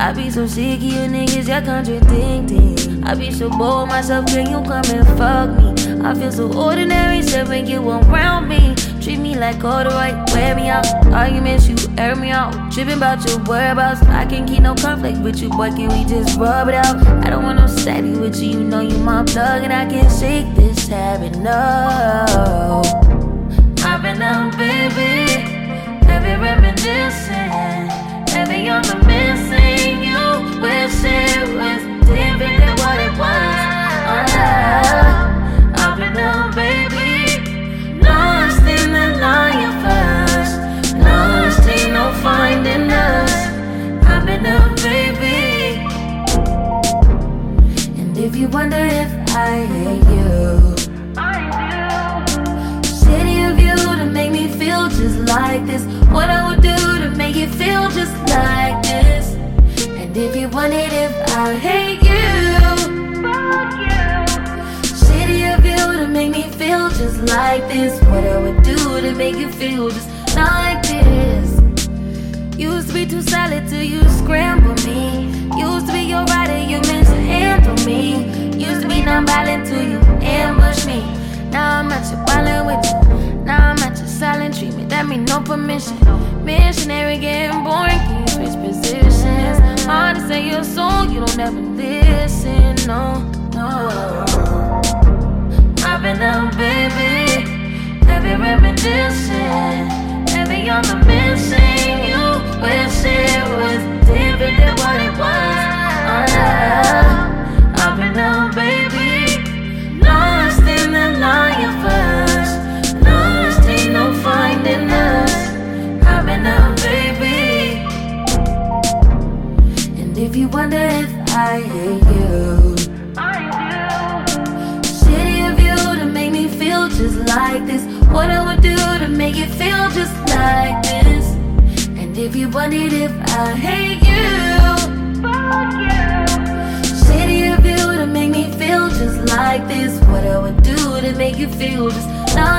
I be so sick of you niggas, you're contradicting. I be so bold myself, can you come and fuck me? I feel so ordinary, said when you around me. Treat me like all the right, wear me out. Arguments, you air me out. Tripping about your whereabouts. I can't keep no conflict with you, boy. Can we just rub it out? I don't want no steady with you. You know you my plug, and I can't shake this habit. No, I've been baby. If you wonder if I hate you, city of you to make me feel just like this. What I would do to make you feel just like this. And if you wondered if I hate you, city of you to make me feel just like this. What I would do to make you feel just like this. Used to be too solid till you scramble Now I'm at your violent with you. Now I'm at your silent treatment. That mean no permission. Missionary getting boring, can you switch positions? Hard to say your soul, you don't ever listen. No, no. I've been out, baby. Reminiscing. Heavy on the you wonder if I hate you. City of you to make me feel just like this. What I would do to make you feel just like this. And if you wondered if I hate you. City of you to make me feel just like this. What I would do to make you feel just like this.